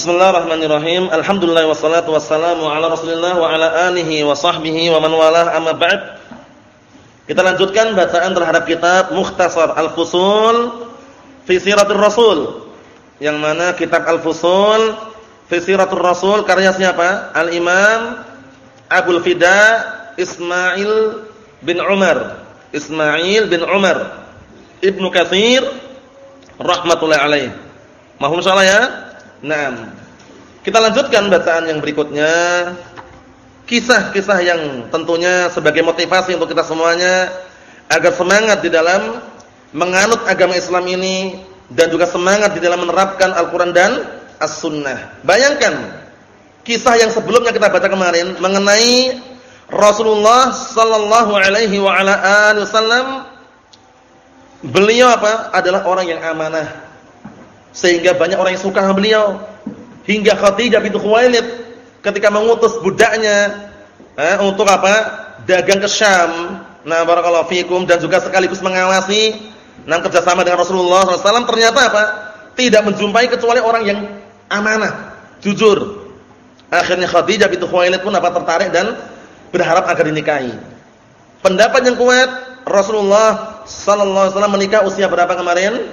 Bismillahirrahmanirrahim. Alhamdulillah wassalatu wassalamu ala Rasulillah wa ala alihi wa sahbihi wa man walah amma ba'd. Kita lanjutkan bacaan terhadap kitab Mukhtasar Al-Fusul fi Siratul Rasul. Yang mana kitab Al-Fusul fi Siratul Rasul karya siapa? Al-Imam Abdul Fida Ismail bin Umar. Ismail bin Umar Ibnu Katsir rahmatullahi alaih. Mohon salah ya. Nah, kita lanjutkan bacaan yang berikutnya. Kisah-kisah yang tentunya sebagai motivasi untuk kita semuanya agar semangat di dalam menganut agama Islam ini dan juga semangat di dalam menerapkan Al-Qur'an dan As-Sunnah. Bayangkan kisah yang sebelumnya kita baca kemarin mengenai Rasulullah sallallahu alaihi wa ala alihi wasallam beliau apa? adalah orang yang amanah sehingga banyak orang yang suka sama beliau. Hingga Khadijah bintu Khuwailid ketika mengutus budaknya eh, untuk apa? dagang ke Syam. Nah, barakallahu fikum dan juga sekaligus mengawasi nah kerjasama dengan Rasulullah SAW ternyata apa? Tidak menjumpai kecuali orang yang amanah, jujur. Akhirnya Khadijah bintu Khuwailid pun apa tertarik dan berharap agar dinikahi. Pendapat yang kuat Rasulullah sallallahu alaihi wasallam menikah usia berapa kemarin?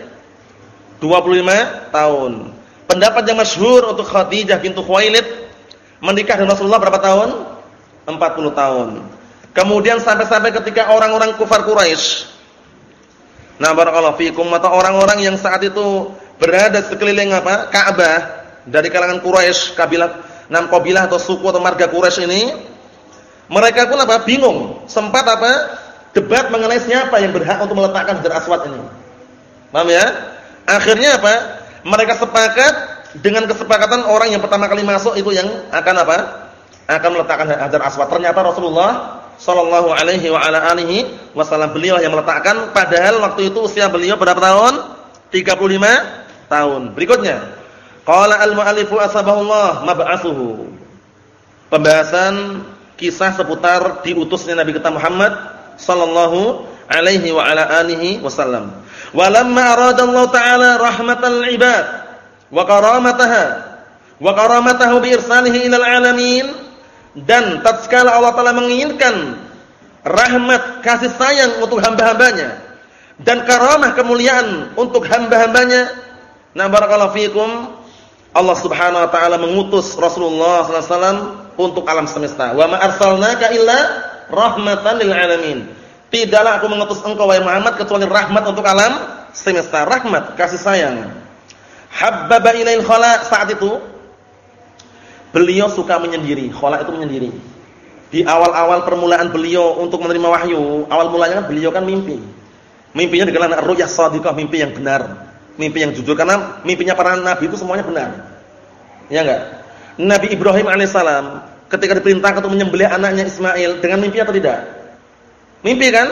25 tahun. Pendapat yang masyhur untuk Khadijah bintu Khuwailid menikah dengan Rasulullah berapa tahun? 40 tahun. Kemudian sampai-sampai ketika orang-orang kufar Quraisy Nah, barakallahu fikum atau orang-orang yang saat itu berada sekeliling apa? Ka'bah dari kalangan Quraisy, kabilah enam kabilah atau suku atau marga Quraisy ini mereka pun apa? bingung. Sempat apa? debat mengenai siapa yang berhak untuk meletakkan Hajar Aswad ini. Paham ya? Akhirnya apa? Mereka sepakat dengan kesepakatan orang yang pertama kali masuk itu yang akan apa? Akan meletakkan Hajar Aswad. Ternyata Rasulullah sallallahu alaihi wa ala alihi wasallam beliau yang meletakkan padahal waktu itu usia beliau berapa tahun? 35 tahun. Berikutnya, qala al-mu'allifu asbahullah mab'atsuhu. Pembahasan kisah seputar diutusnya Nabi kita Muhammad sallallahu alaihi wa ala alihi wasallam. Walamma arada Allah Ta'ala rahmatal ibad wa karamataha wa karamatahu bi irsalihi ilal alamin. Dan tatkala Allah Ta'ala menginginkan rahmat kasih sayang untuk hamba-hambanya dan karamah kemuliaan untuk hamba-hambanya. Nah barakallahu fikum Allah Subhanahu wa taala mengutus Rasulullah sallallahu alaihi wasallam untuk alam semesta. Wa ma arsalnaka illa rahmatan lil alamin Tidaklah aku mengutus engkau wahai Muhammad kecuali rahmat untuk alam semesta, rahmat, kasih sayang. Habbaba ilail khala saat itu beliau suka menyendiri. Khala itu menyendiri. Di awal-awal permulaan beliau untuk menerima wahyu, awal mulanya kan beliau kan mimpi. Mimpinya dikenal ru'yah shadiqah, mimpi yang benar, mimpi yang jujur karena mimpinya para nabi itu semuanya benar. Ya enggak? Nabi Ibrahim alaihissalam ketika diperintahkan untuk menyembelih anaknya Ismail dengan mimpi atau tidak? Mimpi kan?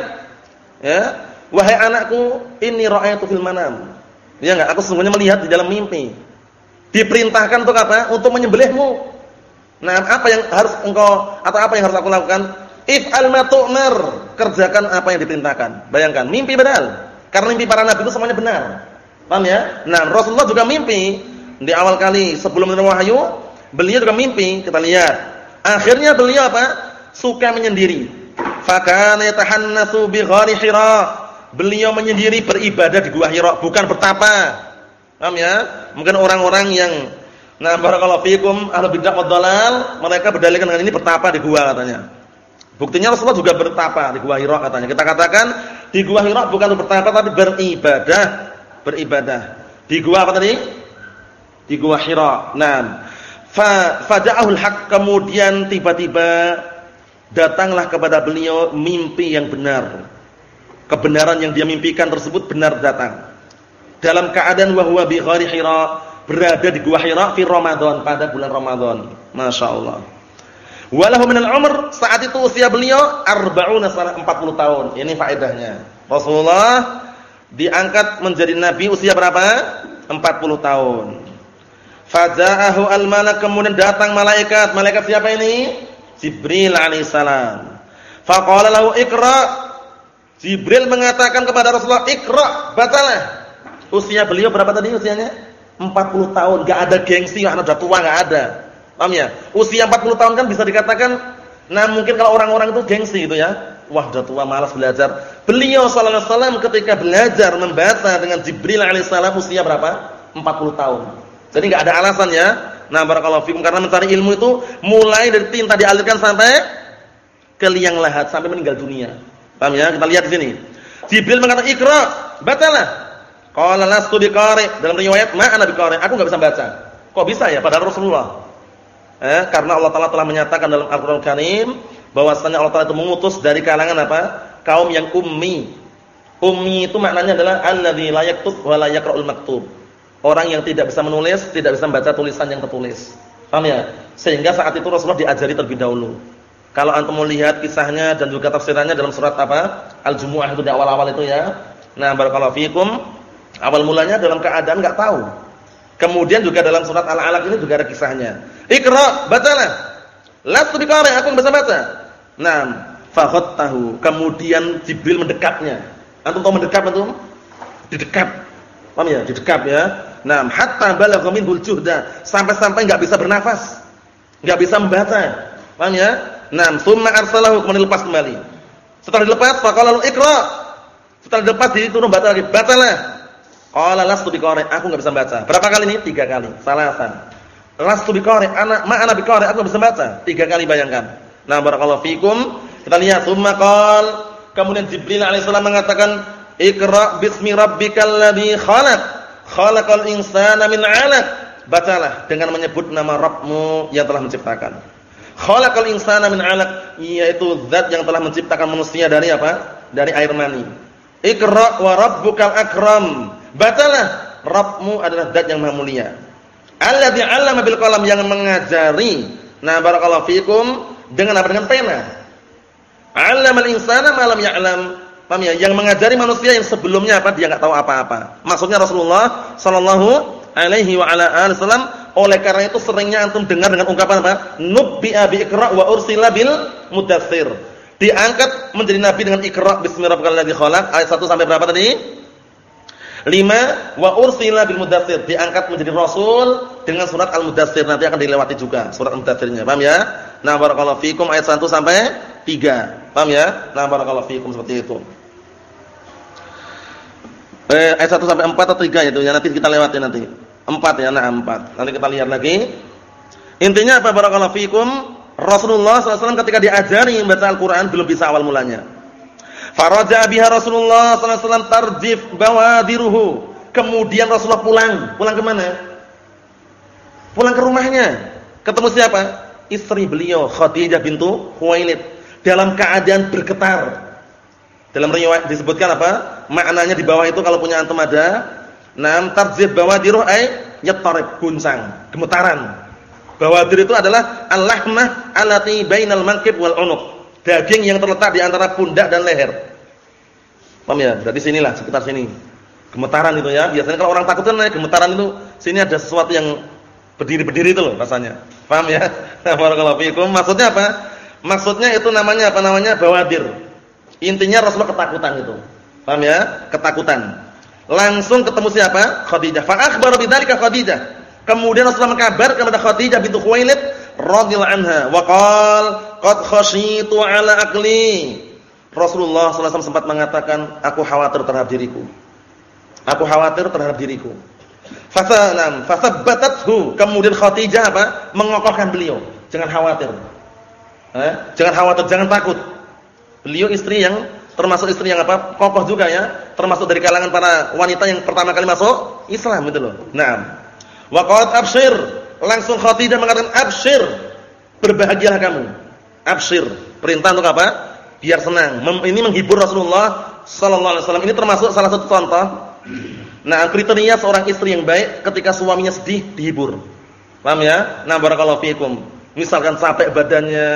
Ya. Wahai anakku, ini ra'aytu fil manam. Ya enggak? Aku sesungguhnya melihat di dalam mimpi. Diperintahkan untuk apa? Untuk menyembelihmu. Nah, apa yang harus engkau atau apa yang harus aku lakukan? If'al ma tu'mar. Kerjakan apa yang diperintahkan. Bayangkan, mimpi benar. Karena mimpi para nabi itu semuanya benar. Paham ya? Nah, Rasulullah juga mimpi di awal kali sebelum menerima wahyu, beliau juga mimpi. Kita lihat. Akhirnya beliau apa? Suka menyendiri. Fakana yatahannatsu bi ghari Hira. Beliau menyendiri beribadah di Gua Hira, bukan bertapa. Paham ya? Mungkin orang-orang yang nah barakallahu fikum ahlu bidah wad mereka berdalilkan dengan ini bertapa di gua katanya. Buktinya Rasulullah juga bertapa di Gua Hira katanya. Kita katakan di Gua Hira bukan bertapa tapi beribadah, beribadah. Di gua apa tadi? Di Gua Hira. Nah, fa faja'ahul haq kemudian tiba-tiba datanglah kepada beliau mimpi yang benar. Kebenaran yang dia mimpikan tersebut benar datang. Dalam keadaan wahwa bi ghari Hira, berada di gua Hira fi Ramadan pada bulan Ramadan. Masya Allah. Walahu minal umr saat itu usia beliau arba'una sana 40 tahun. Ini faedahnya. Rasulullah diangkat menjadi nabi usia berapa? 40 tahun. Faja'ahu al-malak kemudian datang malaikat. Malaikat siapa ini? Jibril alaihissalam. Faqala lahu Iqra. Jibril mengatakan kepada Rasulullah, "Iqra, bacalah." Usia beliau berapa tadi usianya? 40 tahun, enggak ada gengsi, anak udah tua enggak ada. Paham ya? Usia 40 tahun kan bisa dikatakan nah mungkin kalau orang-orang itu gengsi gitu ya. Wah, udah tua malas belajar. Beliau sallallahu alaihi wasallam ketika belajar membaca dengan Jibril alaihissalam usia berapa? 40 tahun. Jadi enggak ada alasan ya. Nah, barakallahu fikum karena mencari ilmu itu mulai dari tinta dialirkan sampai ke liang lahat sampai meninggal dunia. Paham ya? Kita lihat di sini. Jibril mengatakan, "Iqra." Bacalah. Qala lastu biqari. Dalam riwayat, "Ma ana biqari." Aku enggak bisa baca. Kok bisa ya padahal Rasulullah? Eh, karena Allah Taala telah menyatakan dalam Al-Qur'an Karim bahwasanya Allah Taala itu mengutus dari kalangan apa? Kaum yang ummi. Ummi itu maknanya adalah alladzi la yaktub wa la yaqra'ul maktub. Orang yang tidak bisa menulis, tidak bisa membaca tulisan yang tertulis. Paham ya? Sehingga saat itu Rasulullah diajari terlebih dahulu. Kalau antum melihat kisahnya dan juga tafsirannya dalam surat apa? Al-Jumu'ah itu di awal-awal itu ya. Nah, barakallahu fikum Awal mulanya dalam keadaan enggak tahu. Kemudian juga dalam surat Al-Alaq ini juga ada kisahnya. Iqra, bacalah. Lastu biqari, aku bisa baca. Nah, tahu. Kemudian Jibril mendekapnya. Antum tahu mendekap antum? Didekap. Paham ya? Didekap ya. Nah, hatta balagha minhul juhda, sampai-sampai enggak bisa bernafas. Enggak bisa membaca. Paham ya? Nah, summa arsalahu kemudian lepas kembali. Setelah dilepas, faqala iqra. Setelah dilepas diturun baca lagi. Bacalah. Qala lastu biqari, aku enggak bisa baca. Berapa kali ini? Tiga kali. Salasan. Lastu biqari, ana ma ana biqari, aku enggak bisa baca. Tiga kali bayangkan. Nah, barakallahu fikum. Kita lihat summa qal, kemudian Jibril alaihissalam mengatakan, "Iqra bismi rabbikal ladzi khalaq. Khalaqal insana min 'alaq." Bacalah dengan menyebut nama Rabbmu yang telah menciptakan. Khalaqal insana min 'alaq, yaitu zat yang telah menciptakan manusia dari apa? Dari air mani. Iqra wa rabbukal akram. Bacalah, Rabbmu adalah zat yang maha mulia. Alladzi 'allama bil qalam yang mengajari. Nah, barakallahu fikum dengan apa? Dengan pena. 'Allamal insana ma lam ya'lam. Paham ya? Yang mengajari manusia yang sebelumnya apa? Dia enggak tahu apa-apa. Maksudnya Rasulullah sallallahu alaihi wa ala alihi wasallam oleh karena itu seringnya antum dengar dengan ungkapan apa? Nubbi'a bi iqra' wa ursila bil mudatsir. Diangkat menjadi nabi dengan iqra' bismi rabbikal ladzi khalaq ayat 1 sampai berapa tadi? Lima wa ursila bil mudatsir diangkat menjadi rasul dengan surat al-mudatsir nanti akan dilewati juga surat al-mudatsirnya. Paham ya? Nah, barakallahu fikum ayat 1 sampai 3. Paham ya? Nah, barakallahu fikum seperti itu. Eh, ayat 1 sampai 4 atau 3 itu ya nanti kita lewati nanti. 4 ya, nah 4. Nanti kita lihat lagi. Intinya apa barakallahu fikum? Rasulullah SAW ketika diajari membaca Al-Qur'an belum bisa awal mulanya. Faraja biha Rasulullah wasallam tarjif bawadiruhu. Kemudian Rasulullah pulang. Pulang ke mana? Pulang ke rumahnya. Ketemu siapa? Istri beliau Khadijah bintu Khuwailid dalam keadaan bergetar. Dalam riwayat disebutkan apa? Maknanya di bawah itu kalau punya antum ada, nam tarjif bawadiruh ay yatarib guncang, gemetaran. Bawadir itu adalah al-lahmah allati bainal manqib wal unuq daging yang terletak di antara pundak dan leher. Paham ya? Berarti sinilah sekitar sini. Gemetaran itu ya. Biasanya kalau orang takut kan gemetaran itu sini ada sesuatu yang berdiri-berdiri itu loh rasanya. Paham ya? Barakallahu fiikum. Maksudnya apa? Maksudnya itu namanya apa namanya? Bawadir. Intinya Rasulullah ketakutan itu. Paham ya? Ketakutan. Langsung ketemu siapa? Khadijah. Fa akhbara bidzalika Khadijah. Kemudian Rasulullah mengkabar kepada Khadijah bintu Khuwailid radhiyallahu anha wa qala qad khashitu ala aqli. Rasulullah SAW sempat mengatakan, aku khawatir terhadap diriku. Aku khawatir terhadap diriku. Fasanam, fasabbatathu. Kemudian Khadijah apa? Mengokohkan beliau. Jangan khawatir. Eh? Jangan khawatir, jangan takut. Beliau istri yang termasuk istri yang apa? Kokoh juga ya. Termasuk dari kalangan para wanita yang pertama kali masuk Islam gitu loh. Naam. Wa qalat abshir Langsung Khadijah mengatakan abshir. Berbahagialah kamu. Abshir. Perintah untuk apa? Biar senang. ini menghibur Rasulullah sallallahu alaihi wasallam. Ini termasuk salah satu contoh. Nah, kriteria seorang istri yang baik ketika suaminya sedih dihibur. Paham ya? Nah, barakallahu fiikum. Misalkan capek badannya,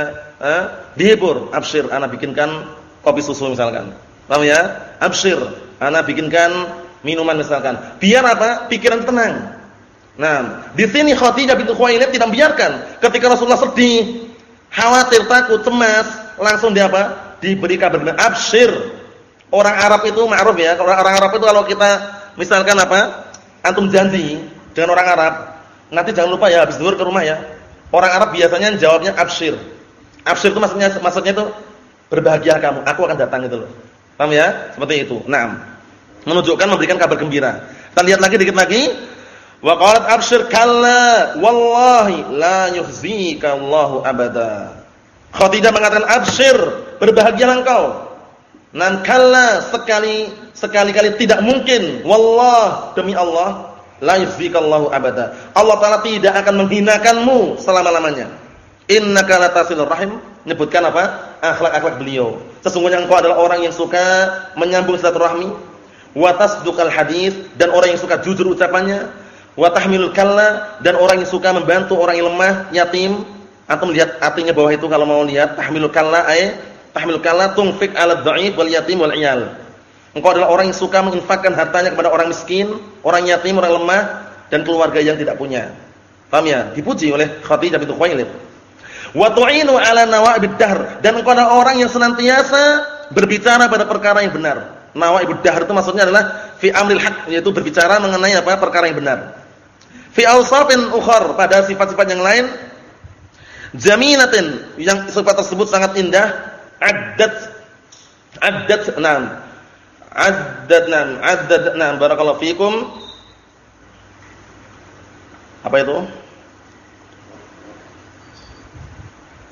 eh, dihibur. Abshir, ana bikinkan kopi susu misalkan. Paham ya? Abshir, ana bikinkan minuman misalkan. Biar apa? Pikiran tenang. Nah, di sini Khadijah bintu Khuwailid tidak membiarkan ketika Rasulullah sedih, khawatir, takut, cemas, langsung dia apa? Diberi kabar dengan absyir. Orang Arab itu ma'ruf ya. Kalau orang Arab itu kalau kita misalkan apa? Antum janji dengan orang Arab, nanti jangan lupa ya habis zuhur ke rumah ya. Orang Arab biasanya jawabnya absyir. Absyir itu maksudnya maksudnya itu berbahagia kamu, aku akan datang itu loh. Paham ya? Seperti itu. Naam. Menunjukkan memberikan kabar gembira. Kita lihat lagi dikit lagi. Wa qalat absyir kalla wallahi la yukhzika Allahu abada. Khadijah mengatakan absyir, berbahagialah engkau. Nan kalla sekali sekali-kali tidak mungkin wallah demi Allah la yukhzika Allahu abada. Allah taala tidak akan menghinakanmu selama-lamanya. Innaka latasilur rahim menyebutkan apa? akhlak-akhlak beliau. Sesungguhnya engkau adalah orang yang suka menyambung silaturahmi, wa tasduqal hadis dan orang yang suka jujur ucapannya, wa tahmilul kalla dan orang yang suka membantu orang yang lemah, yatim. Antum lihat artinya bawah itu kalau mau lihat tahmilul kalla ay tahmilul kalla tunfik 'ala dhaif wal yatim wal 'iyal. Engkau adalah orang yang suka menginfakkan hartanya kepada orang miskin, orang yatim, orang lemah dan keluarga yang tidak punya. Paham ya? Dipuji oleh Khadijah bintu Khuwailid. Wa tu'inu 'ala nawa'ibid dahr dan engkau adalah orang yang senantiasa berbicara pada perkara yang benar. Nawa'ibud dahr itu maksudnya adalah fi amril haq yaitu berbicara mengenai apa perkara yang benar. Fi awsafin ukhar pada sifat-sifat yang lain jaminatin yang sifat tersebut sangat indah addat addat nam addat nam barakallahu fikum apa itu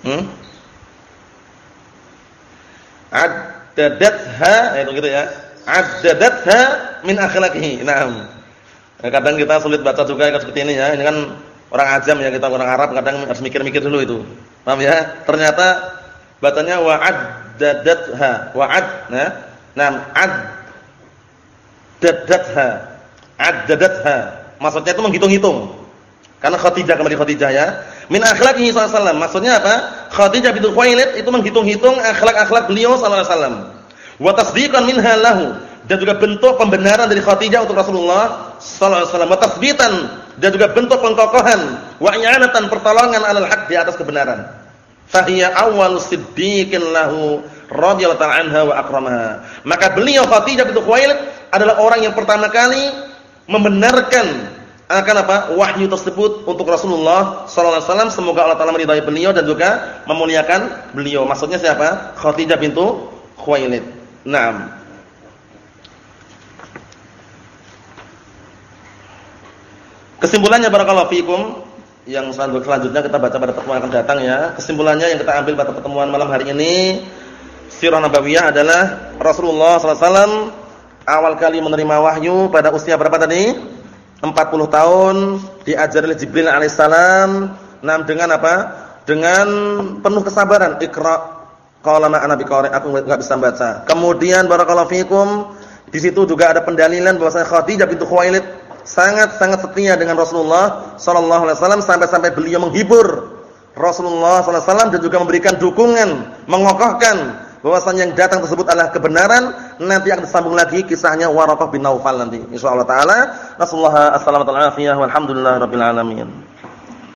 Hmm? Addadatha itu gitu ya. Addadatha min akhlaqihi. Naam. Ya, kadang kita sulit baca juga kayak seperti ini ya. Ini kan orang ajam ya kita orang Arab kadang harus mikir-mikir dulu itu. Paham ya? Ternyata bacanya wa'addadatha. Wa'ad nah. Naam, addadatha. Addadatha. Maksudnya itu menghitung-hitung. Karena Khadijah kembali Khadijah ya. Min akhlaqihi sallallahu Maksudnya apa? Khadijah bintu Khuwailid itu menghitung-hitung akhlak-akhlak beliau sallallahu alaihi wasallam. Wa tasdiqan minha lahu dan juga bentuk pembenaran dari Khadijah untuk Rasulullah sallallahu alaihi wasallam. Wa tathbitan dan juga bentuk pengkokohan wa i'anatan pertolongan alal haq di atas kebenaran. Fahiya awwalus siddiqin lahu radhiyallahu ta'ala anha wa akramaha. Maka beliau Khadijah bintu Khuwailid adalah orang yang pertama kali membenarkan akan apa? Wahyu tersebut untuk Rasulullah sallallahu alaihi wasallam semoga Allah taala meridai beliau dan juga memuliakan beliau. Maksudnya siapa? Khadijah bintu Khuwailid. Naam. Kesimpulannya barakallahu fikum yang selanjutnya kita baca pada pertemuan akan datang ya. Kesimpulannya yang kita ambil pada pertemuan malam hari ini sirah nabawiyah adalah Rasulullah wasallam awal kali menerima wahyu pada usia berapa tadi? 40 tahun diajar oleh Jibril alaihissalam nam dengan apa? Dengan penuh kesabaran. Iqra qala ma ana biqari aku enggak bisa baca. Kemudian barakallahu fikum di situ juga ada pendalilan bahwasanya Khadijah bintu Khuwailid sangat-sangat setia dengan Rasulullah sallallahu alaihi wasallam sampai-sampai beliau menghibur Rasulullah sallallahu alaihi wasallam dan juga memberikan dukungan, mengokohkan bahwasanya yang datang tersebut adalah kebenaran. Nanti akan disambung lagi kisahnya Waraqah bin Naufal nanti insyaallah taala. Nasallahu alaihi wasallam walhamdulillah rabbil alamin